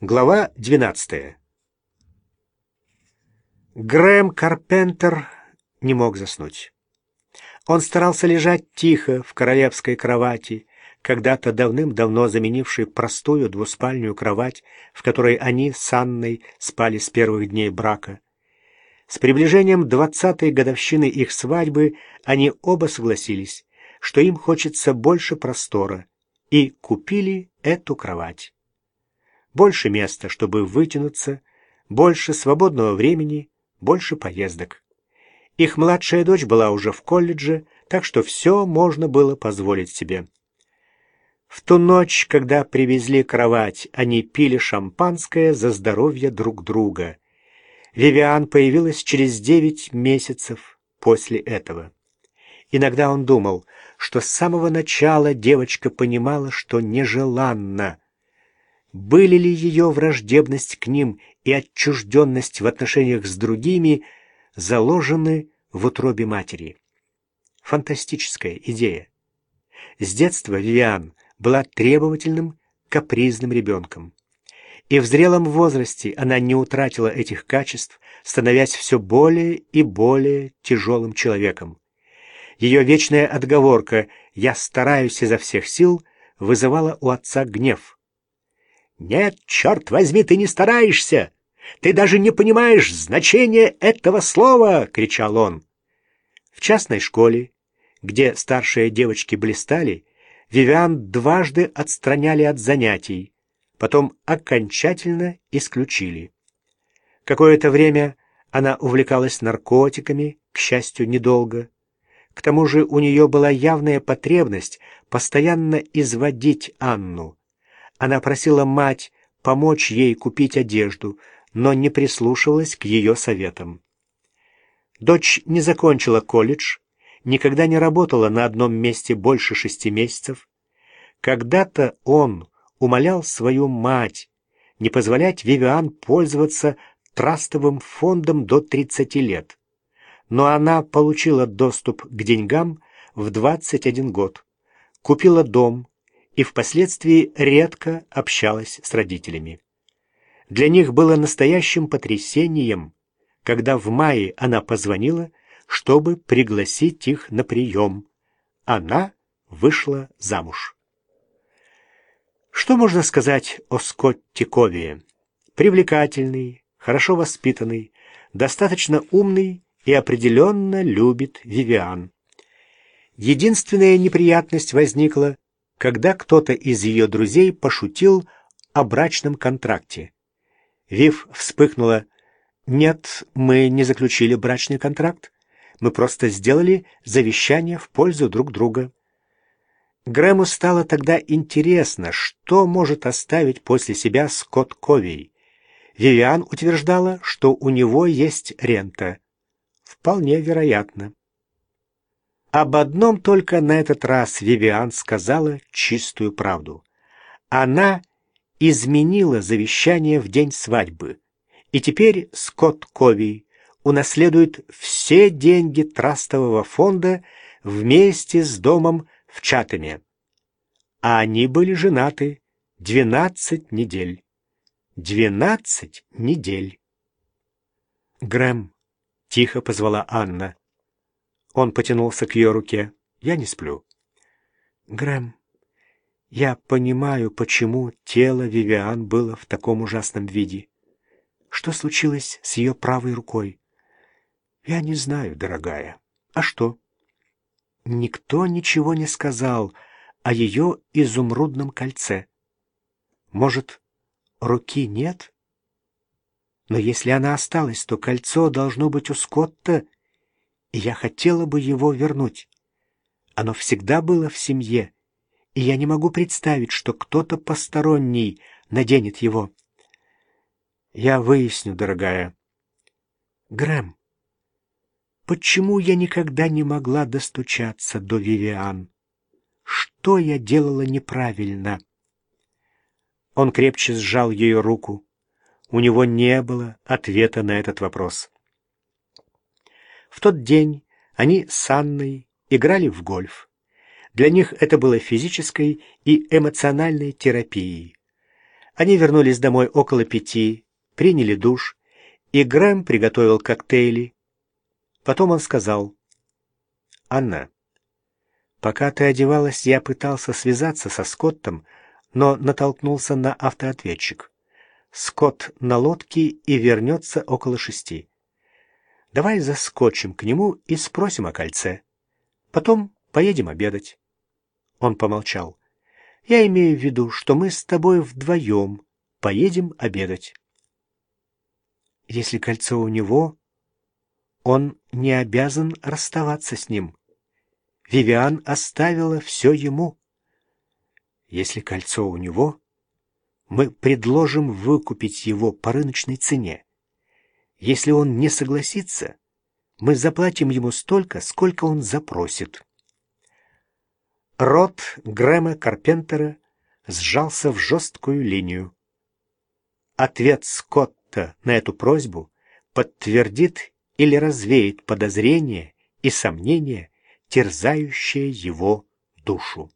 Глава 12. Грэм Карпентер не мог заснуть. Он старался лежать тихо в королевской кровати, когда-то давным-давно заменившей простую двуспальную кровать, в которой они с Анной спали с первых дней брака. С приближением двадцатой годовщины их свадьбы они оба согласились, что им хочется больше простора, и купили эту кровать больше места, чтобы вытянуться, больше свободного времени, больше поездок. Их младшая дочь была уже в колледже, так что все можно было позволить себе. В ту ночь, когда привезли кровать, они пили шампанское за здоровье друг друга. Вивиан появилась через девять месяцев после этого. Иногда он думал, что с самого начала девочка понимала, что нежеланна, были ли ее враждебность к ним и отчужденность в отношениях с другими заложены в утробе матери. Фантастическая идея. С детства Вивиан была требовательным, капризным ребенком. И в зрелом возрасте она не утратила этих качеств, становясь все более и более тяжелым человеком. Ее вечная отговорка «я стараюсь изо всех сил» вызывала у отца гнев. «Нет, черт возьми, ты не стараешься! Ты даже не понимаешь значения этого слова!» — кричал он. В частной школе, где старшие девочки блистали, Вивиан дважды отстраняли от занятий, потом окончательно исключили. Какое-то время она увлекалась наркотиками, к счастью, недолго. К тому же у нее была явная потребность постоянно изводить Анну, она просила мать помочь ей купить одежду, но не прислушивалась к ее советам. Дочь не закончила колледж, никогда не работала на одном месте больше шести месяцев. Когда-то он умолял свою мать не позволять Вивиан пользоваться трастовым фондом до 30 лет. Но она получила доступ к деньгам в 21 год, купила дом, и впоследствии редко общалась с родителями. Для них было настоящим потрясением, когда в мае она позвонила, чтобы пригласить их на прием. Она вышла замуж. Что можно сказать о Скотте Ковии? Привлекательный, хорошо воспитанный, достаточно умный и определенно любит Вивиан. Единственная неприятность возникла, когда кто-то из ее друзей пошутил о брачном контракте. Вив вспыхнула. «Нет, мы не заключили брачный контракт. Мы просто сделали завещание в пользу друг друга». Грэму стало тогда интересно, что может оставить после себя Скотт Ковей. Вивиан утверждала, что у него есть рента. Вполне вероятно. Об одном только на этот раз Вивиан сказала чистую правду. Она изменила завещание в день свадьбы, и теперь Скотт Кови унаследует все деньги трастового фонда вместе с домом в Чатаме. А они были женаты двенадцать недель. Двенадцать недель. Грэм, тихо позвала Анна. Он потянулся к ее руке. «Я не сплю». «Грэм, я понимаю, почему тело Вивиан было в таком ужасном виде. Что случилось с ее правой рукой?» «Я не знаю, дорогая. А что?» «Никто ничего не сказал о ее изумрудном кольце. Может, руки нет?» Но если она осталась, то кольцо должно быть у Скотта и я хотела бы его вернуть. Оно всегда было в семье, и я не могу представить, что кто-то посторонний наденет его. Я выясню, дорогая. Грэм, почему я никогда не могла достучаться до Вивиан? Что я делала неправильно? Он крепче сжал ее руку. У него не было ответа на этот вопрос. В тот день они с Анной играли в гольф. Для них это было физической и эмоциональной терапией. Они вернулись домой около пяти, приняли душ, и Грэм приготовил коктейли. Потом он сказал, «Анна, пока ты одевалась, я пытался связаться со Скоттом, но натолкнулся на автоответчик. Скотт на лодке и вернется около шести. Давай заскочим к нему и спросим о кольце. Потом поедем обедать». Он помолчал. «Я имею в виду, что мы с тобой вдвоем поедем обедать». Если кольцо у него, он не обязан расставаться с ним. Вивиан оставила все ему. Если кольцо у него, мы предложим выкупить его по рыночной цене. Если он не согласится, мы заплатим ему столько, сколько он запросит. Рот Грэма Карпентера сжался в жесткую линию. Ответ Скотт ответа на эту просьбу подтвердит или развеет подозрения и сомнения, терзающие его душу.